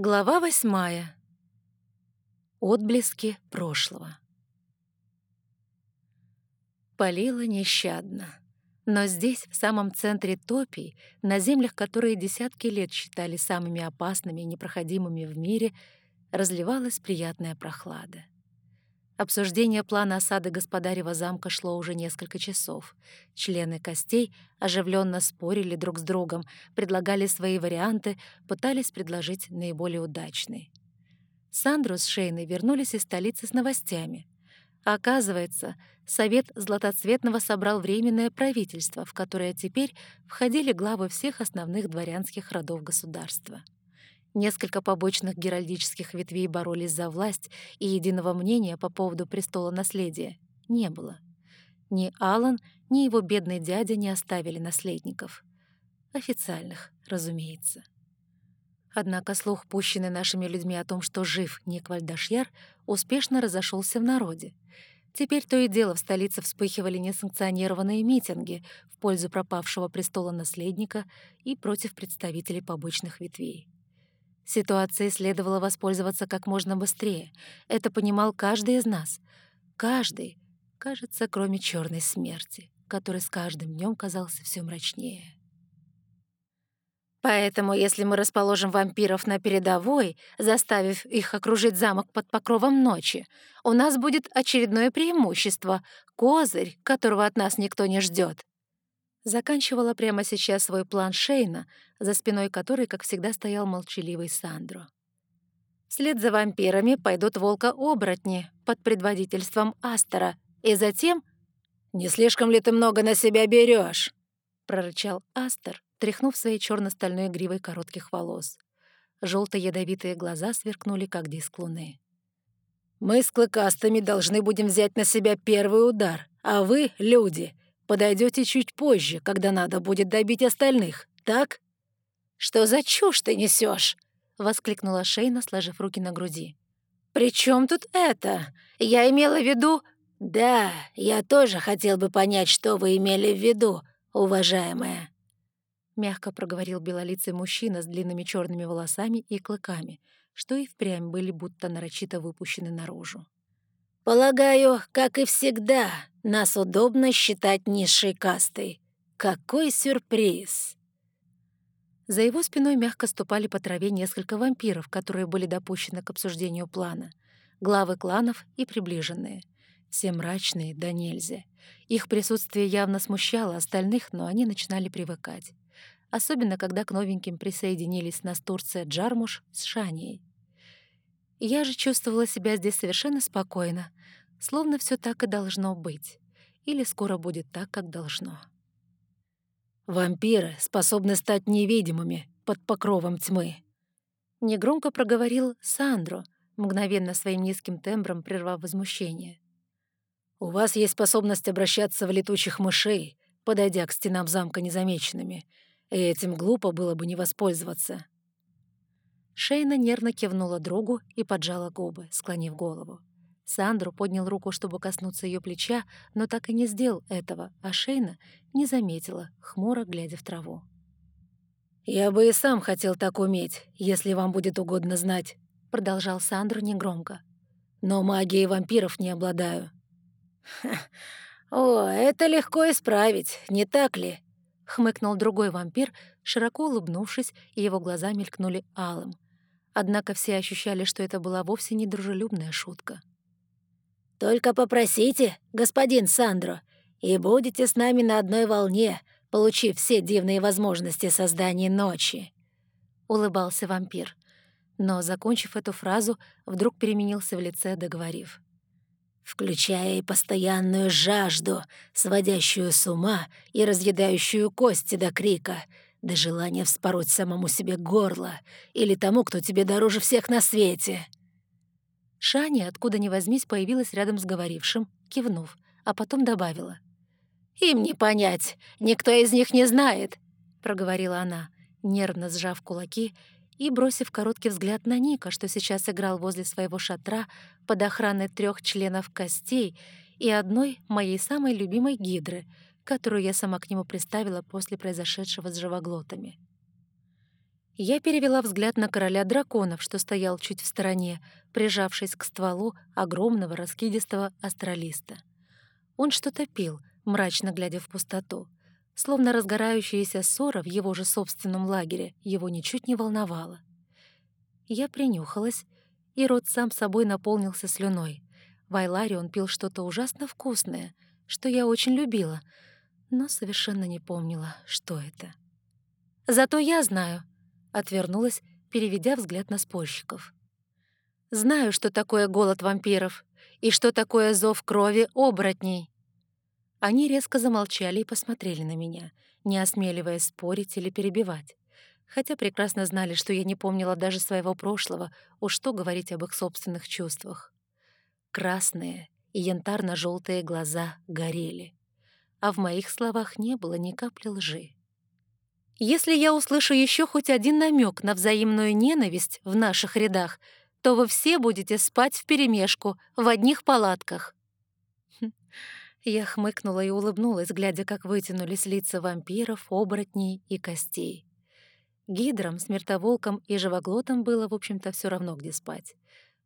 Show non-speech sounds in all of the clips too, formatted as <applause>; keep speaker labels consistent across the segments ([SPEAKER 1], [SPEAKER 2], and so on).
[SPEAKER 1] Глава восьмая. Отблески прошлого. Палило нещадно. Но здесь, в самом центре топий, на землях, которые десятки лет считали самыми опасными и непроходимыми в мире, разливалась приятная прохлада. Обсуждение плана осады господарева замка шло уже несколько часов. Члены костей оживленно спорили друг с другом, предлагали свои варианты, пытались предложить наиболее удачный. Сандру с Шейной вернулись из столицы с новостями. оказывается, Совет Златоцветного собрал Временное правительство, в которое теперь входили главы всех основных дворянских родов государства. Несколько побочных геральдических ветвей боролись за власть, и единого мнения по поводу престола наследия не было. Ни Алан, ни его бедный дядя не оставили наследников. Официальных, разумеется. Однако слух, пущенный нашими людьми о том, что жив Ник успешно разошелся в народе. Теперь то и дело в столице вспыхивали несанкционированные митинги в пользу пропавшего престола наследника и против представителей побочных ветвей. Ситуацией следовало воспользоваться как можно быстрее. Это понимал каждый из нас. Каждый, кажется, кроме черной смерти, который с каждым днем казался все мрачнее. Поэтому, если мы расположим вампиров на передовой, заставив их окружить замок под покровом ночи, у нас будет очередное преимущество — козырь, которого от нас никто не ждет. Заканчивала прямо сейчас свой план Шейна, за спиной которой, как всегда, стоял молчаливый Сандро. Вслед за вампирами пойдут волка-оборотни под предводительством Астера, и затем... «Не слишком ли ты много на себя берешь? прорычал Астер, тряхнув своей черно стальной гривой коротких волос. Желто-ядовитые глаза сверкнули, как диск луны. «Мы с клыкастыми должны будем взять на себя первый удар, а вы, люди, подойдете чуть позже, когда надо будет добить остальных, так?» «Что за чушь ты несешь? воскликнула Шейна, сложив руки на груди. «При чем тут это? Я имела в виду...» «Да, я тоже хотел бы понять, что вы имели в виду, уважаемая», — мягко проговорил белолицый мужчина с длинными черными волосами и клыками, что и впрямь были будто нарочито выпущены наружу. «Полагаю, как и всегда, нас удобно считать низшей кастой. Какой сюрприз!» За его спиной мягко ступали по траве несколько вампиров, которые были допущены к обсуждению плана. Главы кланов и приближенные. Все мрачные, да нельзя. Их присутствие явно смущало остальных, но они начинали привыкать. Особенно, когда к новеньким присоединились Настурция Джармуш с Шанией. Я же чувствовала себя здесь совершенно спокойно, словно все так и должно быть. Или скоро будет так, как должно. Вампиры способны стать невидимыми под покровом тьмы. Негромко проговорил Сандро, мгновенно своим низким тембром прервав возмущение. «У вас есть способность обращаться в летучих мышей, подойдя к стенам замка незамеченными, и этим глупо было бы не воспользоваться». Шейна нервно кивнула другу и поджала губы, склонив голову. Сандру поднял руку, чтобы коснуться ее плеча, но так и не сделал этого, а Шейна не заметила, хмуро глядя в траву. «Я бы и сам хотел так уметь, если вам будет угодно знать», — продолжал Сандру негромко. «Но магией вампиров не обладаю». «О, это легко исправить, не так ли?» — хмыкнул другой вампир, широко улыбнувшись, и его глаза мелькнули алым. Однако все ощущали, что это была вовсе не дружелюбная шутка. «Только попросите, господин Сандро, и будете с нами на одной волне, получив все дивные возможности создания ночи», — улыбался вампир. Но, закончив эту фразу, вдруг переменился в лице, договорив. «Включая и постоянную жажду, сводящую с ума и разъедающую кости до крика, до желания вспороть самому себе горло или тому, кто тебе дороже всех на свете». Шаня, откуда ни возьмись, появилась рядом с говорившим, кивнув, а потом добавила. «Им не понять, никто из них не знает», — проговорила она, нервно сжав кулаки и бросив короткий взгляд на Ника, что сейчас играл возле своего шатра под охраной трех членов костей и одной моей самой любимой гидры, которую я сама к нему приставила после произошедшего с живоглотами. Я перевела взгляд на короля драконов, что стоял чуть в стороне, прижавшись к стволу огромного раскидистого астралиста. Он что-то пил, мрачно глядя в пустоту. Словно разгорающаяся ссора в его же собственном лагере его ничуть не волновала. Я принюхалась, и рот сам собой наполнился слюной. В Айларе он пил что-то ужасно вкусное, что я очень любила, но совершенно не помнила, что это. «Зато я знаю», — отвернулась, переведя взгляд на спорщиков. «Знаю, что такое голод вампиров и что такое зов крови оборотней». Они резко замолчали и посмотрели на меня, не осмеливаясь спорить или перебивать, хотя прекрасно знали, что я не помнила даже своего прошлого, уж что говорить об их собственных чувствах. Красные и янтарно желтые глаза горели, а в моих словах не было ни капли лжи. Если я услышу еще хоть один намек на взаимную ненависть в наших рядах, то вы все будете спать вперемешку в одних палатках». Хм. Я хмыкнула и улыбнулась, глядя, как вытянулись лица вампиров, оборотней и костей. Гидрам, смертоволком и живоглотом было, в общем-то, все равно, где спать.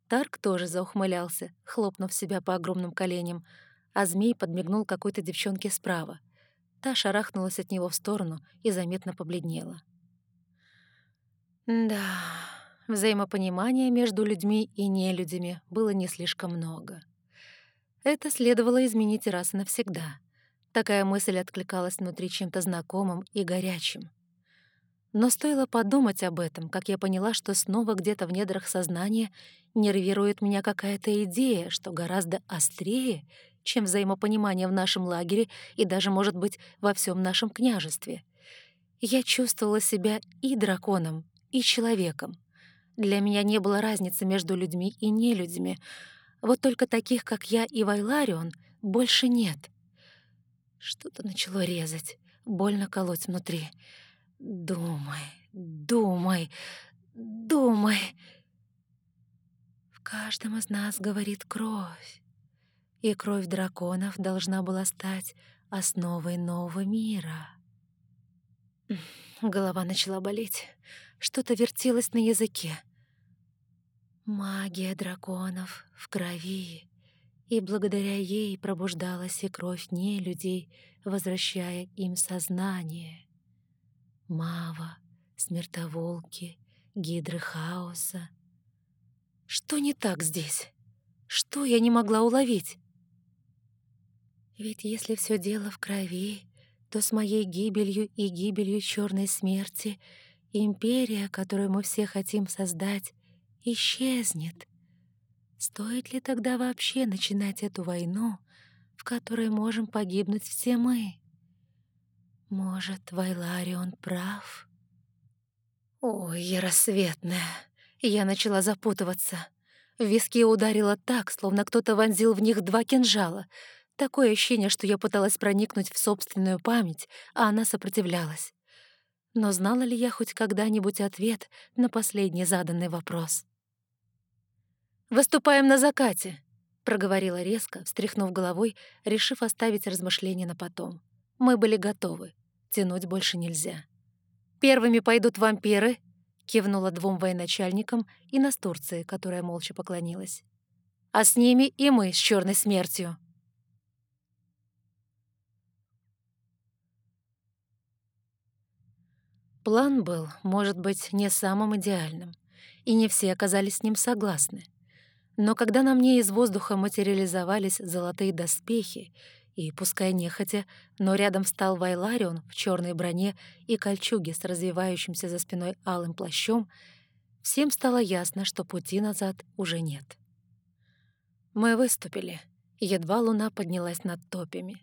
[SPEAKER 1] Тарк тоже заухмылялся, хлопнув себя по огромным коленям, а змей подмигнул какой-то девчонке справа — Та шарахнулась от него в сторону и заметно побледнела. Да, взаимопонимания между людьми и нелюдями было не слишком много. Это следовало изменить раз и навсегда. Такая мысль откликалась внутри чем-то знакомым и горячим. Но стоило подумать об этом, как я поняла, что снова где-то в недрах сознания нервирует меня какая-то идея, что гораздо острее чем взаимопонимание в нашем лагере и даже, может быть, во всем нашем княжестве. Я чувствовала себя и драконом, и человеком. Для меня не было разницы между людьми и нелюдьми. Вот только таких, как я и Вайларион, больше нет. Что-то начало резать, больно колоть внутри. Думай, думай, думай. В каждом из нас говорит кровь и кровь драконов должна была стать основой нового мира. Голова начала болеть. Что-то вертелось на языке. Магия драконов в крови, и благодаря ей пробуждалась и кровь не людей, возвращая им сознание. Мава, смертоволки, гидры хаоса. Что не так здесь? Что я не могла уловить? Ведь если все дело в крови, то с моей гибелью и гибелью черной смерти империя, которую мы все хотим создать, исчезнет. Стоит ли тогда вообще начинать эту войну, в которой можем погибнуть все мы? Может, Вайларион прав? Ой, я рассветная. Я начала запутываться. В виски ударило так, словно кто-то вонзил в них два кинжала — Такое ощущение, что я пыталась проникнуть в собственную память, а она сопротивлялась. Но знала ли я хоть когда-нибудь ответ на последний заданный вопрос? «Выступаем на закате», — проговорила резко, встряхнув головой, решив оставить размышления на потом. Мы были готовы. Тянуть больше нельзя. «Первыми пойдут вампиры», — кивнула двум военачальникам и настурции, которая молча поклонилась. «А с ними и мы с черной смертью». План был, может быть, не самым идеальным, и не все оказались с ним согласны. Но когда на мне из воздуха материализовались золотые доспехи, и, пускай нехотя, но рядом встал Вайларион в черной броне и кольчуге с развивающимся за спиной алым плащом, всем стало ясно, что пути назад уже нет. Мы выступили, едва луна поднялась над топями.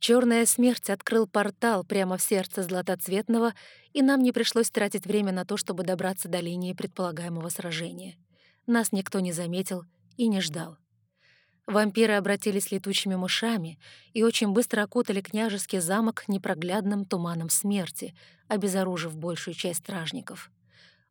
[SPEAKER 1] Черная смерть открыл портал прямо в сердце Златоцветного, и нам не пришлось тратить время на то, чтобы добраться до линии предполагаемого сражения. Нас никто не заметил и не ждал. Вампиры обратились летучими мышами и очень быстро окутали княжеский замок непроглядным туманом смерти, обезоружив большую часть стражников.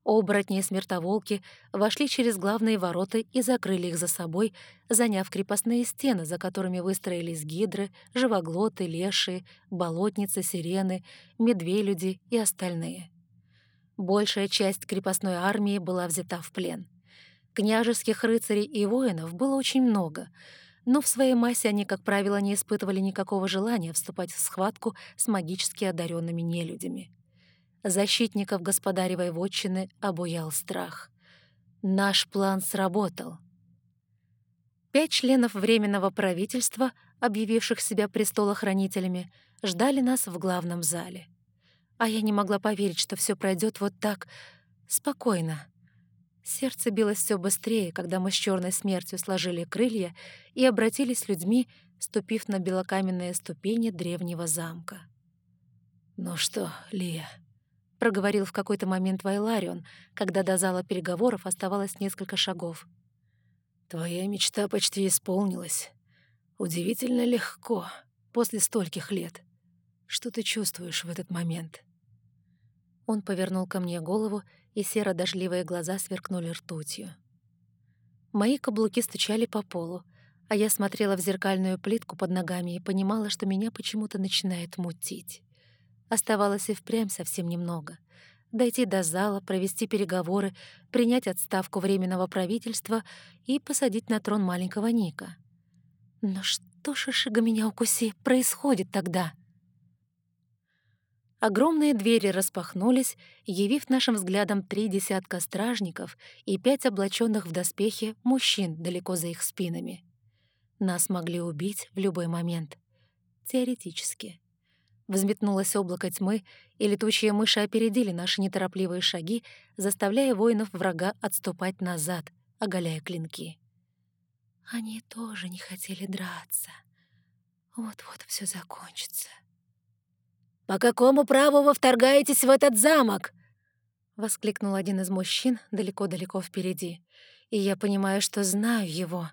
[SPEAKER 1] Оборотни и смертоволки вошли через главные ворота и закрыли их за собой, заняв крепостные стены, за которыми выстроились гидры, живоглоты, леши, болотницы, сирены, медвелюди и остальные. Большая часть крепостной армии была взята в плен. Княжеских рыцарей и воинов было очень много, но в своей массе они, как правило, не испытывали никакого желания вступать в схватку с магически одаренными нелюдями. Защитников господаревой вотчины обуял страх. Наш план сработал. Пять членов Временного правительства, объявивших себя престолохранителями, ждали нас в главном зале — а я не могла поверить, что все пройдет вот так спокойно. Сердце билось все быстрее, когда мы с черной смертью сложили крылья и обратились людьми, ступив на белокаменные ступени древнего замка. «Ну что, Лия?» — проговорил в какой-то момент Вайларион, когда до зала переговоров оставалось несколько шагов. «Твоя мечта почти исполнилась. Удивительно легко, после стольких лет. Что ты чувствуешь в этот момент?» Он повернул ко мне голову, и серо-дождливые глаза сверкнули ртутью. Мои каблуки стучали по полу, а я смотрела в зеркальную плитку под ногами и понимала, что меня почему-то начинает мутить. Оставалось и впрямь совсем немного. Дойти до зала, провести переговоры, принять отставку Временного правительства и посадить на трон маленького Ника. Но что, шишига меня укуси, происходит тогда? Огромные двери распахнулись, явив нашим взглядом три десятка стражников и пять облаченных в доспехи мужчин далеко за их спинами. Нас могли убить в любой момент. Теоретически. Взметнулось облако тьмы, и летучие мыши опередили наши неторопливые шаги, заставляя воинов врага отступать назад, оголяя клинки. Они тоже не хотели драться. Вот-вот все закончится. «По какому праву вы вторгаетесь в этот замок?» — воскликнул один из мужчин далеко-далеко впереди. И я понимаю, что знаю его.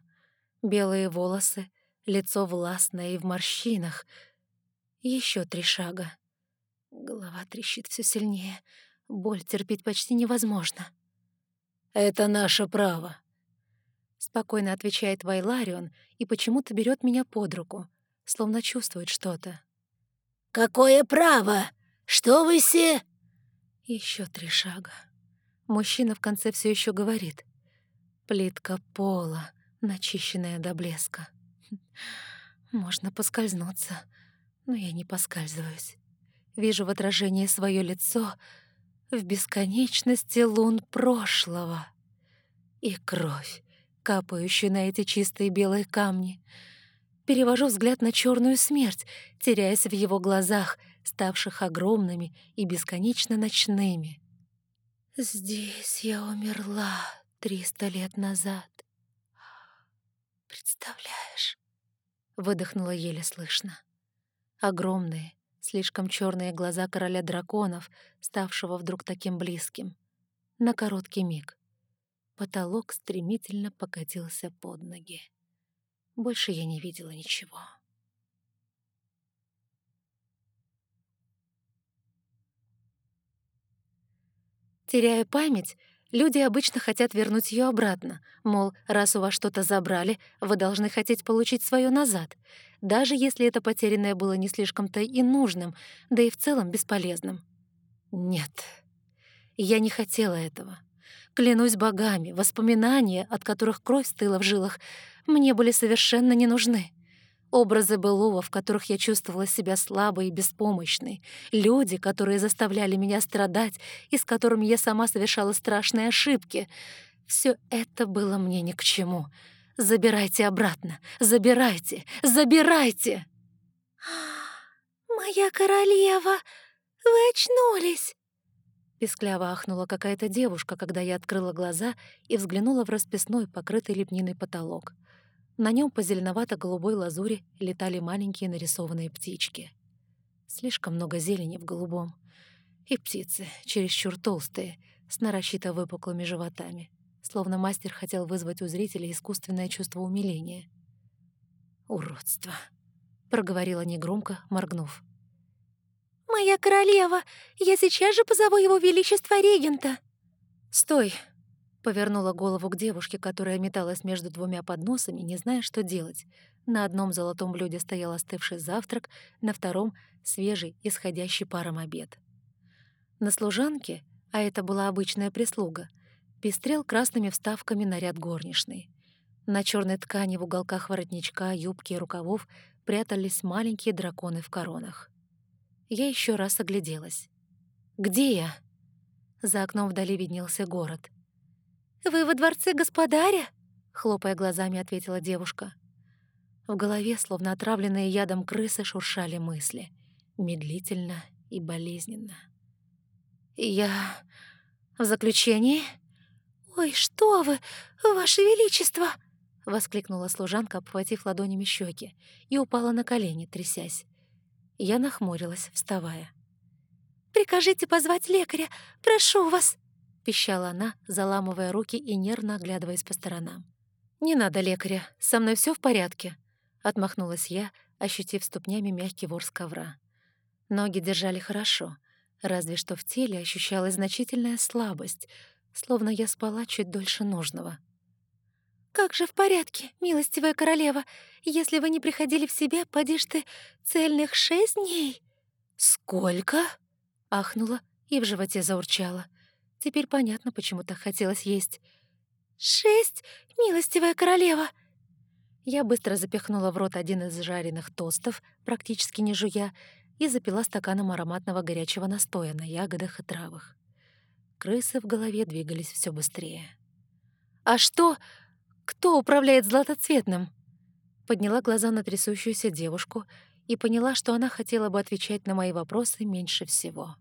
[SPEAKER 1] Белые волосы, лицо властное и в морщинах. Еще три шага. Голова трещит все сильнее. Боль терпеть почти невозможно. «Это наше право», — спокойно отвечает Вайларион и почему-то берет меня под руку, словно чувствует что-то. «Какое право? Что вы все...» Еще три шага. Мужчина в конце все еще говорит. Плитка пола, начищенная до блеска. Можно поскользнуться, но я не поскальзываюсь. Вижу в отражении свое лицо в бесконечности лун прошлого. И кровь, капающую на эти чистые белые камни — перевожу взгляд на черную смерть, теряясь в его глазах, ставших огромными и бесконечно ночными. «Здесь я умерла триста лет назад. Представляешь?» — выдохнула еле слышно. Огромные, слишком черные глаза короля драконов, ставшего вдруг таким близким. На короткий миг. Потолок стремительно покатился под ноги. Больше я не видела ничего. Теряя память, люди обычно хотят вернуть ее обратно. Мол, раз у вас что-то забрали, вы должны хотеть получить свое назад, даже если это потерянное было не слишком-то и нужным, да и в целом бесполезным. Нет, я не хотела этого. Клянусь богами, воспоминания, от которых кровь стыла в жилах, мне были совершенно не нужны. Образы былого, в которых я чувствовала себя слабой и беспомощной, люди, которые заставляли меня страдать и с которыми я сама совершала страшные ошибки — все это было мне ни к чему. Забирайте обратно, забирайте, забирайте! «Моя королева, вы очнулись!» Пискляво ахнула какая-то девушка, когда я открыла глаза и взглянула в расписной, покрытый лепниной потолок. На нем по зеленовато-голубой лазури летали маленькие нарисованные птички. Слишком много зелени в голубом. И птицы, чересчур толстые, с нарочито выпуклыми животами. Словно мастер хотел вызвать у зрителей искусственное чувство умиления. «Уродство!» — проговорила негромко, моргнув. «Моя королева! Я сейчас же позову его величество регента!» «Стой!» — повернула голову к девушке, которая металась между двумя подносами, не зная, что делать. На одном золотом блюде стоял остывший завтрак, на втором — свежий, исходящий паром обед. На служанке, А это была обычная прислуга. Пестрел красными вставками наряд горничной. На черной ткани в уголках воротничка, юбки и рукавов прятались маленькие драконы в коронах. Я еще раз огляделась. «Где я?» За окном вдали виднелся город. «Вы во дворце господаря?» — хлопая глазами, ответила девушка. В голове, словно отравленные ядом крысы, шуршали мысли. Медлительно и болезненно. «Я... в заключении?» «Ой, что вы, ваше величество!» — воскликнула служанка, обхватив ладонями щеки, и упала на колени, трясясь. Я нахмурилась, вставая. «Прикажите позвать лекаря, прошу вас!» — пищала она, заламывая руки и нервно оглядываясь по сторонам. «Не надо лекаря, со мной все в порядке», — отмахнулась я, ощутив ступнями мягкий ворс ковра. Ноги держали хорошо, разве что в теле ощущалась значительная слабость, словно я спала чуть дольше нужного. «Как же в порядке, милостивая королева? Если вы не приходили в себя, поди ты, цельных шесть дней?» «Сколько?» — ахнула и в животе заурчала. Теперь понятно, почему так хотелось есть. «Шесть, милостивая королева!» Я быстро запихнула в рот один из жареных тостов, практически не жуя, и запила стаканом ароматного горячего настоя на ягодах и травах. Крысы в голове двигались все быстрее. «А что? Кто управляет златоцветным?» Подняла глаза на трясущуюся девушку и поняла, что она хотела бы отвечать на мои вопросы меньше всего.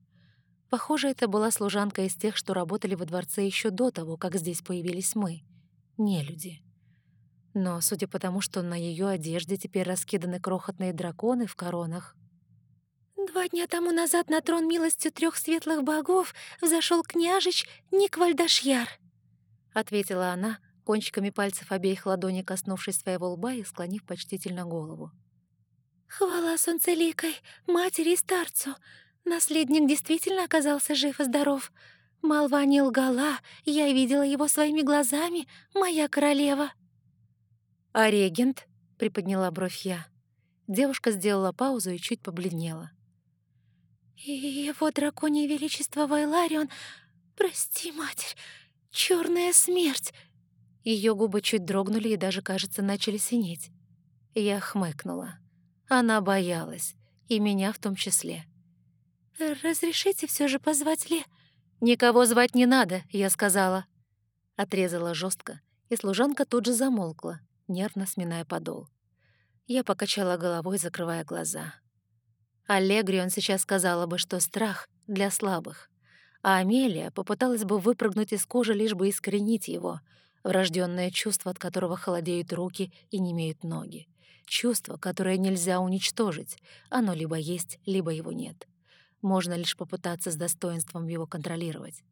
[SPEAKER 1] Похоже, это была служанка из тех, что работали во дворце еще до того, как здесь появились мы, не люди. Но судя по тому, что на ее одежде теперь раскиданы крохотные драконы в коронах, Два дня тому назад на трон милостью трех светлых богов взошел княжич Никвальдашьяр, ответила она, кончиками пальцев обеих ладоней коснувшись своего лба и склонив почтительно голову. «Хвала солнцеликой, матери и старцу! Наследник действительно оказался жив и здоров. Молва не лгала, я видела его своими глазами, моя королева». «А регент?» — приподняла бровь я. Девушка сделала паузу и чуть побледнела. И его драконье величество Вайларион... Прости, матерь, черная смерть!» Ее губы чуть дрогнули и даже, кажется, начали синеть. Я хмыкнула. Она боялась, и меня в том числе. «Разрешите все же позвать Ле?» «Никого звать не надо», — я сказала. Отрезала жестко, и служанка тут же замолкла, нервно сминая подол. Я покачала головой, закрывая глаза. Аллегрион сейчас сказала бы, что страх для слабых, а Амелия попыталась бы выпрыгнуть из кожи, лишь бы искоренить его, врожденное чувство, от которого холодеют руки и не имеют ноги. Чувство, которое нельзя уничтожить, оно либо есть, либо его нет. Можно лишь попытаться с достоинством его контролировать.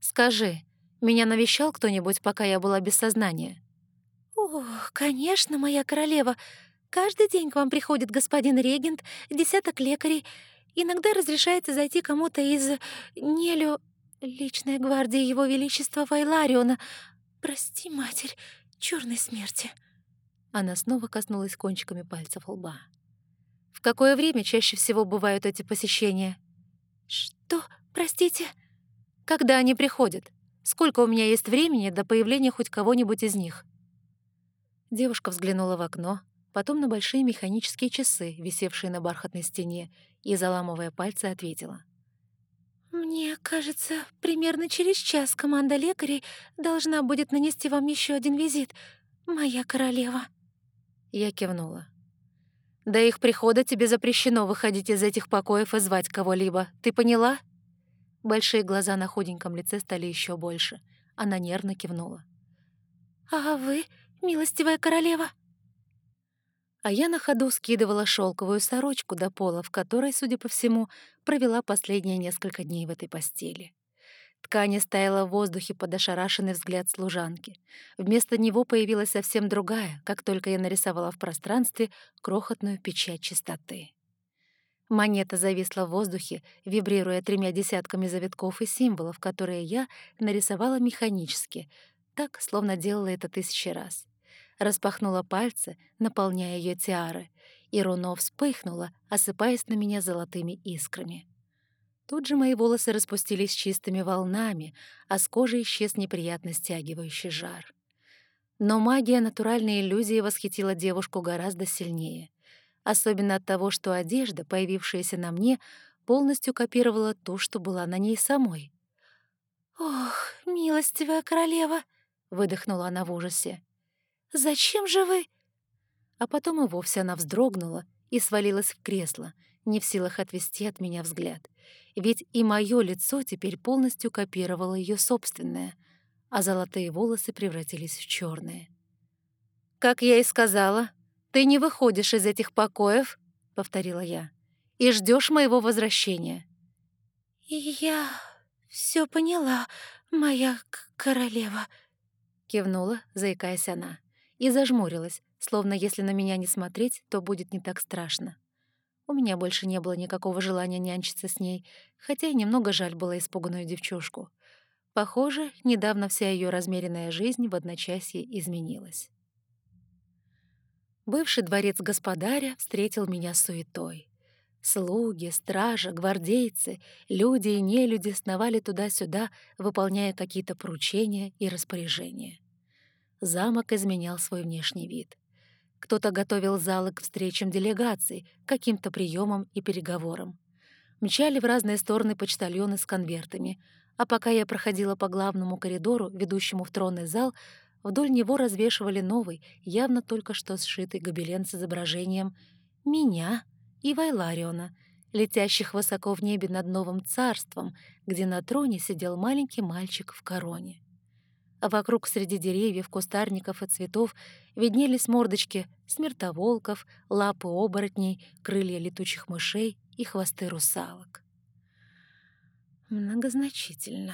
[SPEAKER 1] «Скажи, меня навещал кто-нибудь, пока я была без сознания?» «О, конечно, моя королева. Каждый день к вам приходит господин регент, десяток лекарей. Иногда разрешается зайти кому-то из Нелю, личной гвардии его величества Вайлариона. Прости, матерь, черной смерти». Она снова коснулась кончиками пальцев лба. «В какое время чаще всего бывают эти посещения?» «Что? Простите?» «Когда они приходят? Сколько у меня есть времени до появления хоть кого-нибудь из них?» Девушка взглянула в окно, потом на большие механические часы, висевшие на бархатной стене, и, заламывая пальцы, ответила. «Мне кажется, примерно через час команда лекарей должна будет нанести вам еще один визит, моя королева». Я кивнула. «До их прихода тебе запрещено выходить из этих покоев и звать кого-либо. Ты поняла?» Большие глаза на худеньком лице стали еще больше. Она нервно кивнула. «А вы, милостивая королева?» А я на ходу скидывала шелковую сорочку до пола, в которой, судя по всему, провела последние несколько дней в этой постели. Ткань стояла в воздухе под ошарашенный взгляд служанки. Вместо него появилась совсем другая, как только я нарисовала в пространстве крохотную печать чистоты. Монета зависла в воздухе, вибрируя тремя десятками завитков и символов, которые я нарисовала механически, так, словно делала это тысячи раз распахнула пальцы, наполняя ее тиары, и руно вспыхнуло, осыпаясь на меня золотыми искрами. Тут же мои волосы распустились чистыми волнами, а с кожи исчез неприятно стягивающий жар. Но магия натуральной иллюзии восхитила девушку гораздо сильнее. Особенно от того, что одежда, появившаяся на мне, полностью копировала ту, что была на ней самой. «Ох, милостивая королева!» — выдохнула она в ужасе. «Зачем же вы...» А потом и вовсе она вздрогнула и свалилась в кресло, не в силах отвести от меня взгляд. Ведь и мое лицо теперь полностью копировало ее собственное, а золотые волосы превратились в черные. «Как я и сказала, ты не выходишь из этих покоев», — повторила я, — «и ждешь моего возвращения». «Я все поняла, моя королева», — кивнула, заикаясь она, и зажмурилась, словно если на меня не смотреть, то будет не так страшно. У меня больше не было никакого желания нянчиться с ней, хотя и немного жаль было испуганную девчушку. Похоже, недавно вся ее размеренная жизнь в одночасье изменилась. Бывший дворец господаря встретил меня суетой. Слуги, стража, гвардейцы, люди и нелюди сновали туда-сюда, выполняя какие-то поручения и распоряжения. Замок изменял свой внешний вид. Кто-то готовил залы к встречам делегаций, каким-то приемам и переговорам. Мчали в разные стороны почтальоны с конвертами, а пока я проходила по главному коридору, ведущему в тронный зал, вдоль него развешивали новый, явно только что сшитый гобелен с изображением меня и Вайлариона, летящих высоко в небе над новым царством, где на троне сидел маленький мальчик в короне а вокруг среди деревьев, кустарников и цветов виднелись мордочки смертоволков, лапы оборотней, крылья летучих мышей и хвосты русалок. «Многозначительно»,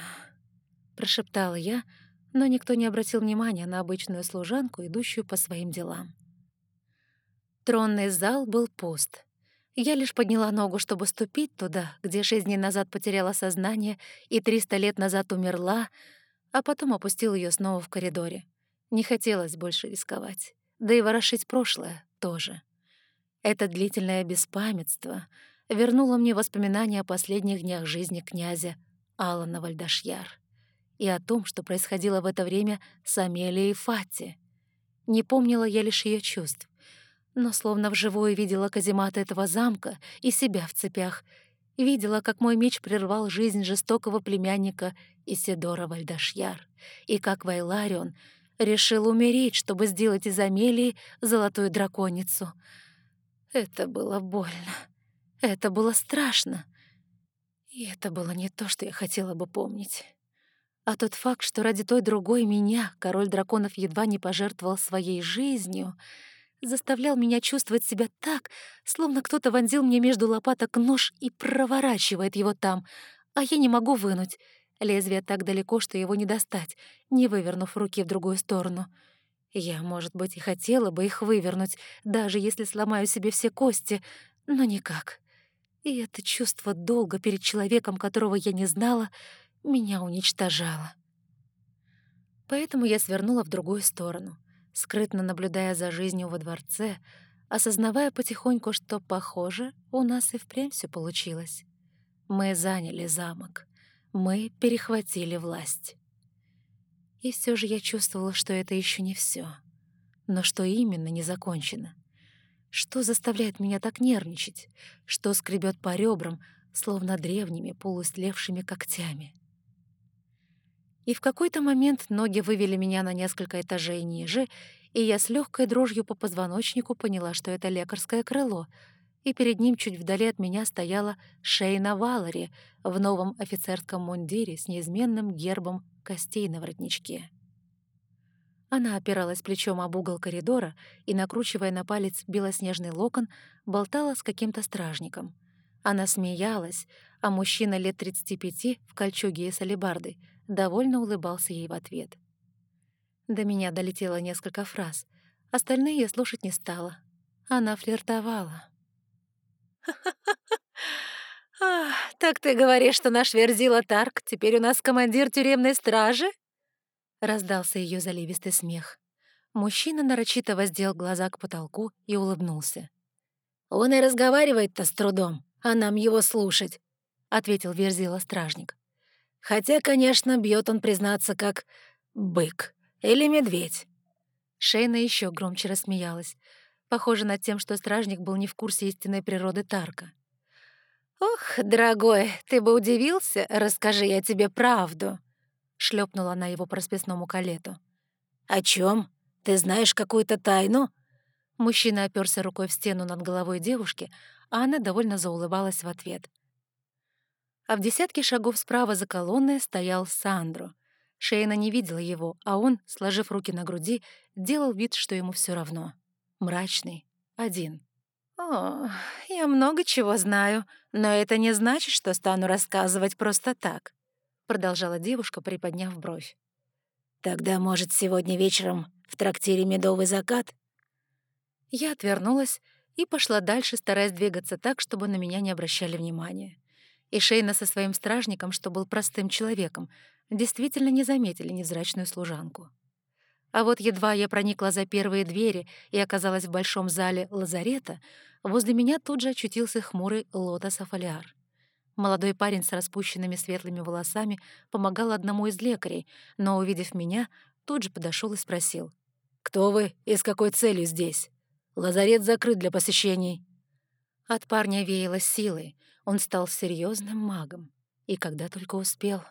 [SPEAKER 1] — прошептала я, но никто не обратил внимания на обычную служанку, идущую по своим делам. Тронный зал был пуст. Я лишь подняла ногу, чтобы ступить туда, где шесть дней назад потеряла сознание и триста лет назад умерла, а потом опустил ее снова в коридоре. Не хотелось больше рисковать, да и ворошить прошлое тоже. Это длительное беспамятство вернуло мне воспоминания о последних днях жизни князя Алана Вальдашьяр и о том, что происходило в это время с Амелией Фати. Не помнила я лишь ее чувств, но словно вживую видела казематы этого замка и себя в цепях — Видела, как мой меч прервал жизнь жестокого племянника Исидора Вальдашьяр, и как Вайларион решил умереть, чтобы сделать из Амелии золотую драконицу. Это было больно. Это было страшно. И это было не то, что я хотела бы помнить. А тот факт, что ради той другой меня король драконов едва не пожертвовал своей жизнью — заставлял меня чувствовать себя так, словно кто-то вонзил мне между лопаток нож и проворачивает его там, а я не могу вынуть. Лезвие так далеко, что его не достать, не вывернув руки в другую сторону. Я, может быть, и хотела бы их вывернуть, даже если сломаю себе все кости, но никак. И это чувство долга перед человеком, которого я не знала, меня уничтожало. Поэтому я свернула в другую сторону — скрытно наблюдая за жизнью во дворце, осознавая потихоньку, что, похоже, у нас и впрямь все получилось. Мы заняли замок. Мы перехватили власть. И все же я чувствовала, что это еще не все. Но что именно не закончено? Что заставляет меня так нервничать? Что скребет по ребрам, словно древними полуистлевшими когтями? И в какой-то момент ноги вывели меня на несколько этажей ниже, и я с легкой дрожью по позвоночнику поняла, что это лекарское крыло, и перед ним чуть вдали от меня стояла Шейна Валари в новом офицерском мундире с неизменным гербом костей на воротничке. Она опиралась плечом об угол коридора и, накручивая на палец белоснежный локон, болтала с каким-то стражником. Она смеялась, а мужчина лет 35 в кольчуге и с алебардой довольно улыбался ей в ответ. До меня долетело несколько фраз. Остальные я слушать не стала. Она флиртовала. <laughs> так ты говоришь, что наш Верзила Тарк теперь у нас командир тюремной стражи?» Раздался ее заливистый смех. Мужчина нарочито воздел глаза к потолку и улыбнулся. «Он и разговаривает-то с трудом, а нам его слушать. ответил Верзила стражник.
[SPEAKER 2] «Хотя, конечно, бьет он, признаться, как бык или медведь».
[SPEAKER 1] Шейна еще громче рассмеялась, похоже над тем, что стражник был не в курсе истинной природы Тарка.
[SPEAKER 2] «Ох, дорогой, ты бы удивился, расскажи я тебе правду», — шлепнула она его по расписному калету. «О чем? Ты знаешь какую-то тайну?»
[SPEAKER 1] Мужчина оперся рукой в стену над головой девушки, а она довольно заулыбалась в ответ. А в десятке шагов справа за колонной стоял Сандро. Шейна не видела его, а он, сложив руки на груди, делал вид, что ему все равно. Мрачный, один.
[SPEAKER 2] «О, я много чего знаю, но это не значит, что стану рассказывать просто так», продолжала девушка, приподняв бровь. «Тогда, может, сегодня вечером в трактире «Медовый закат»?»
[SPEAKER 1] Я отвернулась и пошла дальше, стараясь двигаться так, чтобы на меня не обращали внимания. И Шейна со своим стражником, что был простым человеком, действительно не заметили невзрачную служанку. А вот едва я проникла за первые двери и оказалась в большом зале лазарета, возле меня тут же очутился хмурый Лотос Афалиар. Молодой парень с распущенными светлыми волосами помогал одному из лекарей, но, увидев меня, тут же подошел и спросил.
[SPEAKER 2] «Кто вы и с какой целью здесь? Лазарет закрыт для посещений».
[SPEAKER 1] От парня веяло силой. Он стал серьезным магом. И когда только успел...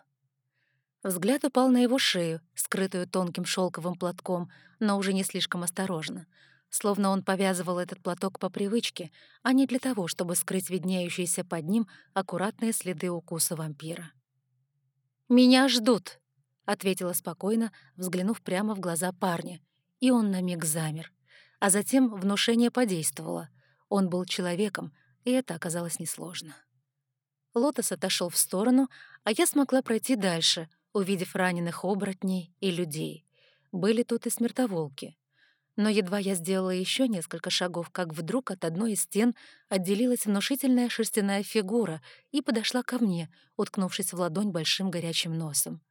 [SPEAKER 1] Взгляд упал на его шею, скрытую тонким шелковым платком, но уже не слишком осторожно. Словно он повязывал этот платок по привычке, а не для того, чтобы скрыть виднеющиеся под ним аккуратные следы укуса вампира. «Меня ждут», — ответила спокойно, взглянув прямо в глаза парня. И он на миг замер. А затем внушение подействовало. Он был человеком, и это оказалось несложно. Лотос отошел в сторону, а я смогла пройти дальше — увидев раненых оборотней и людей. Были тут и смертоволки. Но едва я сделала еще несколько шагов, как вдруг от одной из стен отделилась внушительная шерстяная фигура и подошла ко мне, уткнувшись в ладонь большим горячим носом.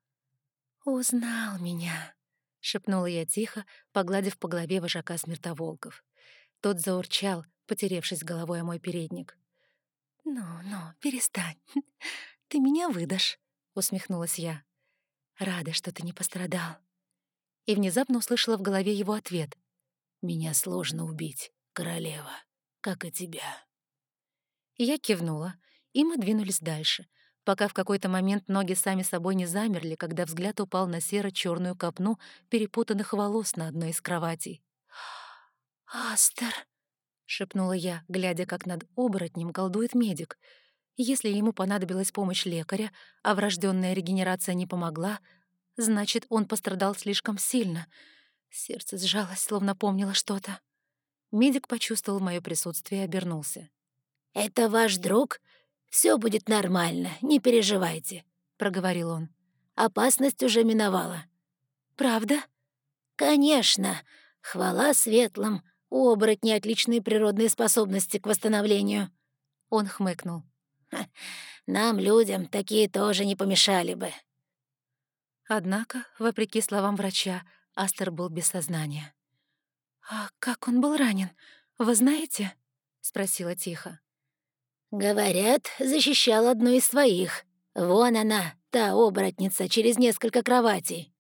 [SPEAKER 1] «Узнал меня», — шепнула я тихо, погладив по голове вожака смертоволков. Тот заурчал, потеревшись головой о мой передник. «Ну-ну, перестань. <laughs> Ты меня выдашь», — усмехнулась я. Рада, что ты не пострадал. И внезапно услышала в голове его ответ. «Меня сложно убить, королева, как и тебя». я кивнула, и мы двинулись дальше, пока в какой-то момент ноги сами собой не замерли, когда взгляд упал на серо черную копну перепутанных волос на одной из кроватей. «Астер!» — шепнула я, глядя, как над оборотнем колдует медик — если ему понадобилась помощь лекаря, а врожденная регенерация не помогла, значит, он пострадал слишком сильно. Сердце сжалось, словно помнило что-то. Медик почувствовал мое присутствие и обернулся.
[SPEAKER 2] «Это ваш друг? Все будет нормально, не переживайте», — проговорил он. «Опасность уже миновала».
[SPEAKER 1] «Правда?»
[SPEAKER 2] «Конечно. Хвала светлым. У оборотней отличные природные способности к восстановлению».
[SPEAKER 1] Он хмыкнул.
[SPEAKER 2] Нам, людям, такие тоже не помешали бы».
[SPEAKER 1] Однако, вопреки словам врача, Астер был без сознания. «А как он был ранен, вы знаете?» — спросила тихо.
[SPEAKER 2] «Говорят, защищал одну из своих. Вон она, та оборотница, через несколько кроватей».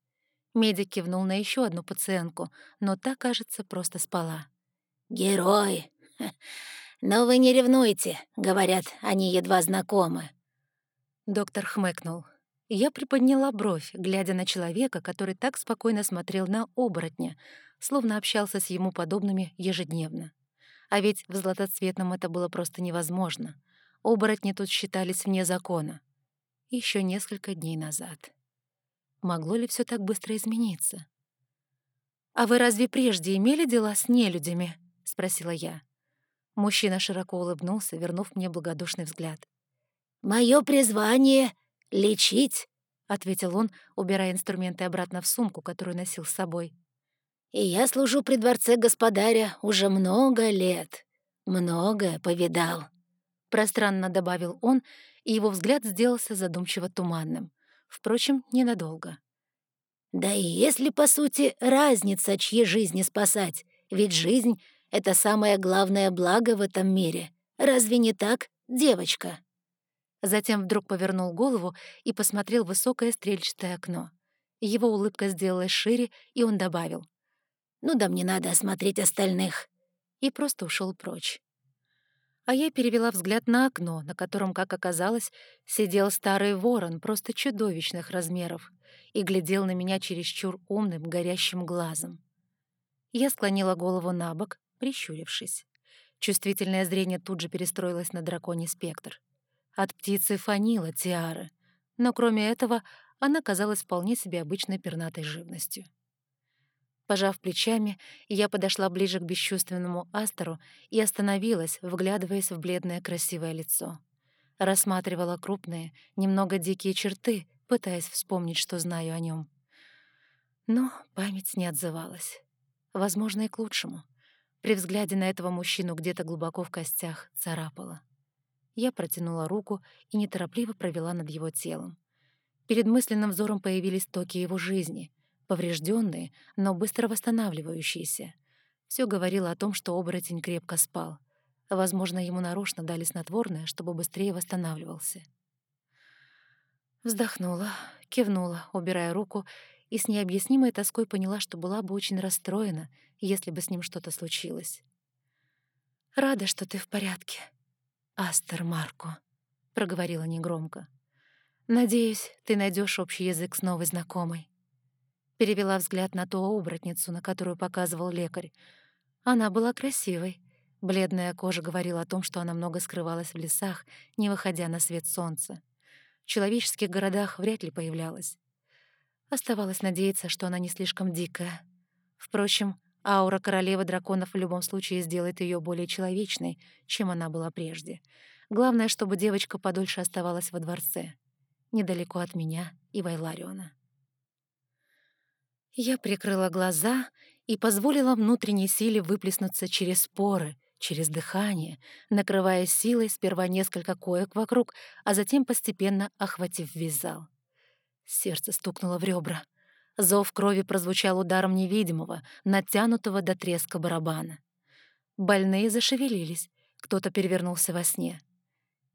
[SPEAKER 1] Медик кивнул на еще одну пациентку, но та, кажется, просто спала.
[SPEAKER 2] «Герой! <laughs> «Но вы не ревнуйте», — говорят, они едва знакомы.
[SPEAKER 1] Доктор хмыкнул. Я приподняла бровь, глядя на человека, который так спокойно смотрел на оборотня, словно общался с ему подобными ежедневно. А ведь в златоцветном это было просто невозможно. Оборотни тут считались вне закона. Еще несколько дней назад. Могло ли все так быстро измениться? «А вы разве прежде имели дела с нелюдями?» — спросила я. Мужчина широко улыбнулся, вернув мне благодушный взгляд.
[SPEAKER 2] «Моё призвание — лечить», — ответил он, убирая инструменты обратно в сумку, которую носил с собой. «И я служу при дворце господаря уже много лет. Многое повидал», — пространно добавил он, и его взгляд сделался задумчиво туманным. Впрочем, ненадолго. «Да и если, по сути, разница, чьи жизни спасать, ведь жизнь это самое главное благо в этом мире. Разве не так, девочка?»
[SPEAKER 1] Затем вдруг повернул голову и посмотрел высокое стрельчатое окно. Его улыбка сделалась шире, и он добавил.
[SPEAKER 2] «Ну да мне надо осмотреть остальных».
[SPEAKER 1] И просто ушел прочь. А я перевела взгляд на окно, на котором, как оказалось, сидел старый ворон просто чудовищных размеров и глядел на меня чересчур умным, горящим глазом. Я склонила голову на бок, прищурившись. Чувствительное зрение тут же перестроилось на драконий спектр. От птицы фанила тиары, но кроме этого она казалась вполне себе обычной пернатой живностью. Пожав плечами, я подошла ближе к бесчувственному Астеру и остановилась, вглядываясь в бледное красивое лицо. Рассматривала крупные, немного дикие черты, пытаясь вспомнить, что знаю о нем. Но память не отзывалась. Возможно, и к лучшему. При взгляде на этого мужчину где-то глубоко в костях царапала. Я протянула руку и неторопливо провела над его телом. Перед мысленным взором появились токи его жизни, поврежденные, но быстро восстанавливающиеся. Все говорило о том, что оборотень крепко спал. Возможно, ему нарочно дали снотворное, чтобы быстрее восстанавливался. Вздохнула, кивнула, убирая руку, и с необъяснимой тоской поняла, что была бы очень расстроена, если бы с ним что-то случилось. «Рада, что ты в порядке», Астер Марко», — проговорила негромко. «Надеюсь, ты найдешь общий язык с новой знакомой». Перевела взгляд на ту оборотницу, на которую показывал лекарь. Она была красивой. Бледная кожа говорила о том, что она много скрывалась в лесах, не выходя на свет солнца. В человеческих городах вряд ли появлялась. Оставалось надеяться, что она не слишком дикая. Впрочем, Аура королевы драконов в любом случае сделает ее более человечной, чем она была прежде. Главное, чтобы девочка подольше оставалась во дворце, недалеко от меня и Вайлариона. Я прикрыла глаза и позволила внутренней силе выплеснуться через поры, через дыхание, накрывая силой сперва несколько коек вокруг, а затем постепенно охватив весь зал. Сердце стукнуло в ребра — Зов крови прозвучал ударом невидимого, натянутого до треска барабана. Больные зашевелились, кто-то перевернулся во сне.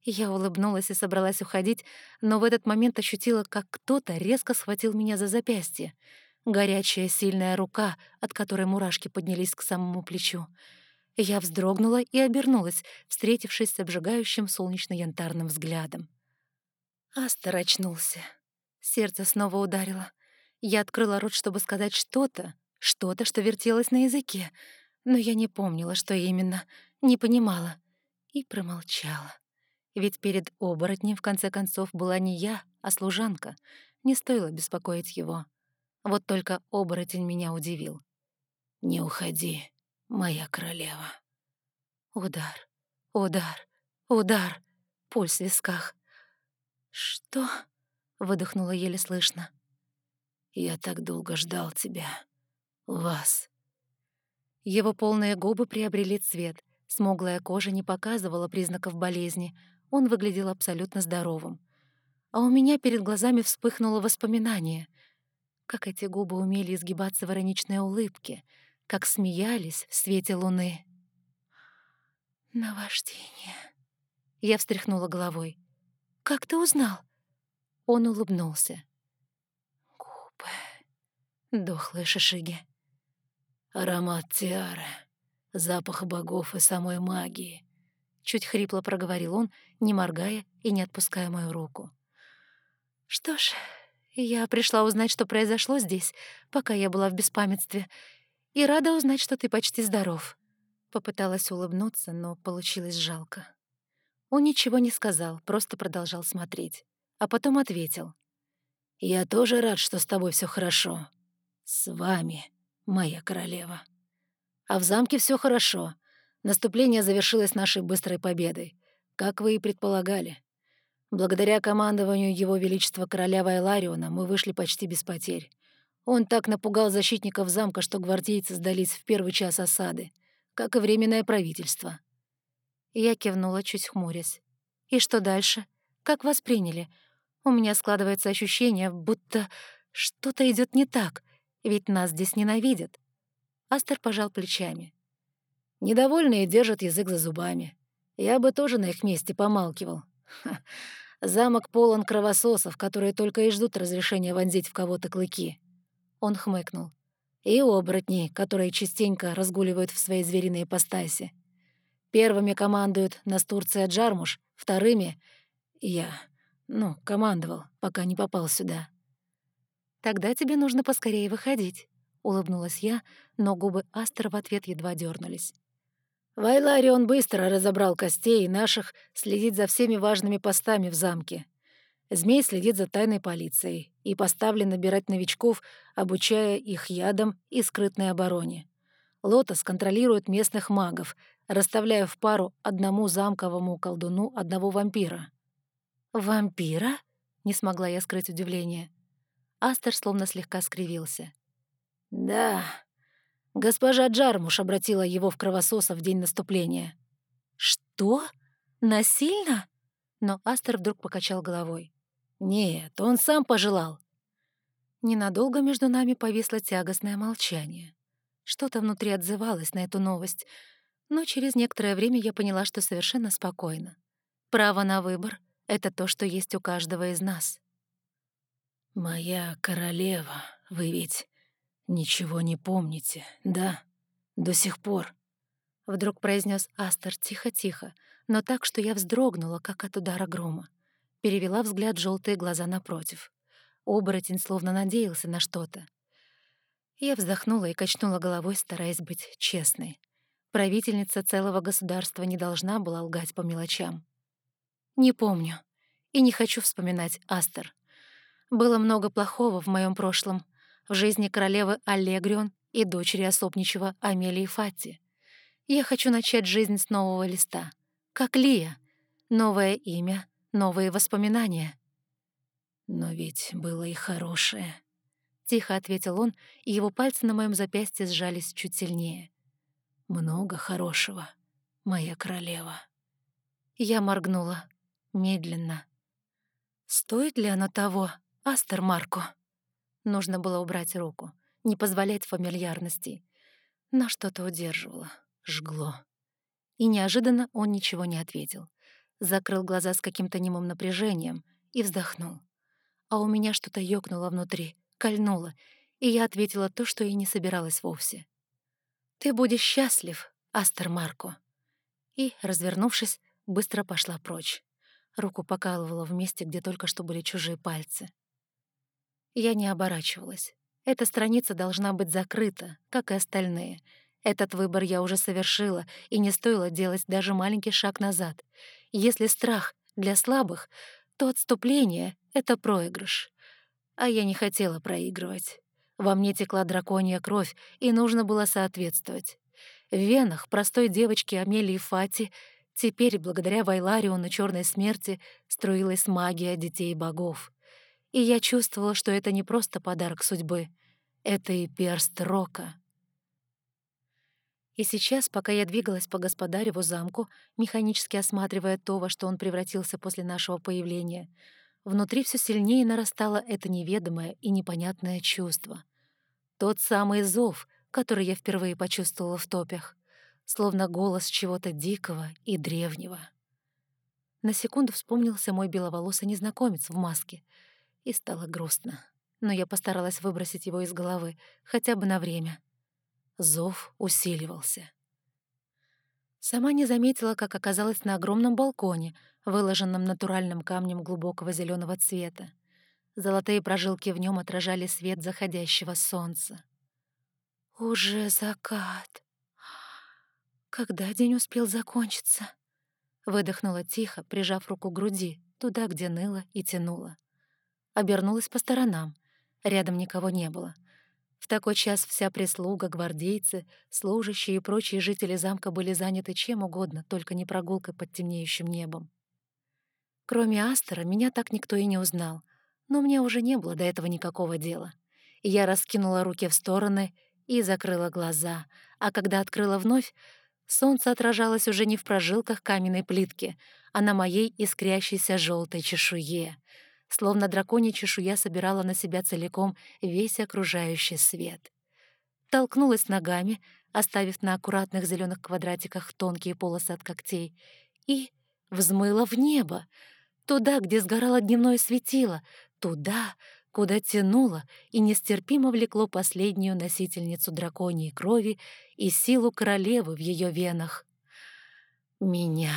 [SPEAKER 1] Я улыбнулась и собралась уходить, но в этот момент ощутила, как кто-то резко схватил меня за запястье. Горячая, сильная рука, от которой мурашки поднялись к самому плечу. Я вздрогнула и обернулась, встретившись с обжигающим солнечно-янтарным взглядом. Астер очнулся. Сердце снова ударило. Я открыла рот, чтобы сказать что-то, что-то, что вертелось на языке, но я не помнила, что именно, не понимала, и промолчала. Ведь перед оборотнем, в конце концов, была не я, а служанка. Не стоило беспокоить его. Вот только оборотень меня удивил. «Не уходи, моя королева». Удар, удар, удар, пульс в висках. «Что?» — выдохнула еле слышно. Я так долго ждал тебя. Вас. Его полные губы приобрели цвет. Смуглая кожа не показывала признаков болезни. Он выглядел абсолютно здоровым. А у меня перед глазами вспыхнуло воспоминание. Как эти губы умели изгибаться в ироничной улыбке, как смеялись в свете луны. «Наваждение». Я встряхнула головой. «Как ты узнал?» Он улыбнулся. Дохлые шишиги. Аромат тиары, запах богов и самой магии. Чуть хрипло проговорил он, не моргая и не отпуская мою руку. Что ж, я пришла узнать, что произошло здесь, пока я была в беспамятстве, и рада узнать, что ты почти здоров. Попыталась улыбнуться, но получилось жалко. Он ничего не сказал, просто продолжал смотреть. А потом ответил. «Я тоже рад, что с тобой все хорошо. «С вами, моя королева. А в замке все хорошо. Наступление завершилось нашей быстрой победой, как вы и предполагали. Благодаря командованию Его Величества Короля Вайлариона мы вышли почти без потерь. Он так напугал защитников замка, что гвардейцы сдались в первый час осады, как и Временное правительство». Я кивнула, чуть хмурясь. «И что дальше? Как восприняли? У меня складывается ощущение, будто что-то идет не так ведь нас здесь ненавидят». Астер пожал плечами. «Недовольные держат язык за зубами. Я бы тоже на их месте помалкивал.
[SPEAKER 2] Замок полон кровососов, которые только и ждут разрешения вонзить в кого-то клыки». Он хмыкнул. «И оборотни, которые частенько разгуливают в своей звериной ипостаси. Первыми командуют Настурция Джармуш, вторыми — я. Ну, командовал, пока не попал сюда».
[SPEAKER 1] «Тогда тебе нужно поскорее выходить», — улыбнулась я, но губы Астера в ответ едва дернулись.
[SPEAKER 2] В он быстро разобрал костей наших, следит за всеми важными постами в замке. Змей следит за тайной полицией и поставлен набирать новичков, обучая их ядам и скрытной обороне. Лотос контролирует местных магов, расставляя в пару одному замковому колдуну одного вампира.
[SPEAKER 1] «Вампира?» — не смогла я скрыть удивление. Астер словно слегка скривился.
[SPEAKER 2] «Да, госпожа Джармуш обратила его в кровососа в день наступления».
[SPEAKER 1] «Что? Насильно?» Но Астер вдруг покачал головой.
[SPEAKER 2] «Нет, он сам пожелал».
[SPEAKER 1] Ненадолго между нами повисло тягостное молчание. Что-то внутри отзывалось на эту новость, но через некоторое время я поняла, что совершенно спокойно. Право на выбор — это то, что есть у каждого из нас.
[SPEAKER 2] «Моя королева, вы ведь ничего не помните, да? До сих пор?»
[SPEAKER 1] Вдруг произнес Астер тихо-тихо, но так, что я вздрогнула, как от удара грома. Перевела взгляд желтые глаза напротив. Оборотень словно надеялся на что-то. Я вздохнула и качнула головой, стараясь быть честной. Правительница целого государства не должна была лгать по мелочам. «Не помню. И не хочу вспоминать, Астер. Было много плохого в моем прошлом, в жизни королевы Аллегрион и дочери особничего Амелии Фатти. Я хочу начать жизнь с нового листа. Как Лия. Новое имя, новые воспоминания.
[SPEAKER 2] «Но ведь было и хорошее», — тихо ответил он, и его пальцы на моем запястье сжались чуть сильнее. «Много хорошего, моя королева».
[SPEAKER 1] Я моргнула, медленно. «Стоит ли оно того?» «Астер Марко». Нужно было убрать руку, не позволять фамильярности. Но что-то удерживало, жгло. И неожиданно он ничего не ответил. Закрыл глаза с каким-то немым напряжением и вздохнул. А у меня что-то ёкнуло внутри, кольнуло, и я ответила то, что и не собиралась вовсе. «Ты будешь счастлив, Астер Марко». И, развернувшись, быстро пошла прочь. Руку покалывала в месте, где только что были чужие пальцы. Я не оборачивалась. Эта страница должна быть закрыта, как и остальные. Этот выбор я уже совершила, и не стоило делать даже маленький шаг назад. Если страх для слабых, то отступление — это проигрыш. А я не хотела проигрывать. Во мне текла драконья кровь, и нужно было соответствовать. В венах простой девочки Амелии Фати теперь, благодаря Вайлариону Черной Смерти, струилась магия детей богов и я чувствовала, что это не просто подарок судьбы, это и перст рока. И сейчас, пока я двигалась по господареву замку, механически осматривая то, во что он превратился после нашего появления, внутри все сильнее нарастало это неведомое и непонятное чувство. Тот самый зов, который я впервые почувствовала в топях, словно голос чего-то дикого и древнего. На секунду вспомнился мой беловолосый незнакомец в маске — и стало грустно. Но я постаралась выбросить его из головы, хотя бы на время. Зов усиливался. Сама не заметила, как оказалась на огромном балконе, выложенном натуральным камнем глубокого зеленого цвета. Золотые прожилки в нем отражали свет заходящего солнца. «Уже закат. Когда день успел закончиться?» Выдохнула тихо, прижав руку к груди, туда, где ныло и тянуло обернулась по сторонам. Рядом никого не было. В такой час вся прислуга, гвардейцы, служащие и прочие жители замка были заняты чем угодно, только не прогулкой под темнеющим небом. Кроме Астера, меня так никто и не узнал, но мне уже не было до этого никакого дела. Я раскинула руки в стороны и закрыла глаза, а когда открыла вновь, солнце отражалось уже не в прожилках каменной плитки, а на моей искрящейся желтой чешуе — словно драконья чешуя собирала на себя целиком весь окружающий свет. Толкнулась ногами, оставив на аккуратных зеленых квадратиках тонкие полосы от когтей, и взмыла в небо, туда, где сгорало дневное светило, туда, куда тянуло и нестерпимо влекло последнюю носительницу драконьей крови и силу королевы в ее венах. Меня.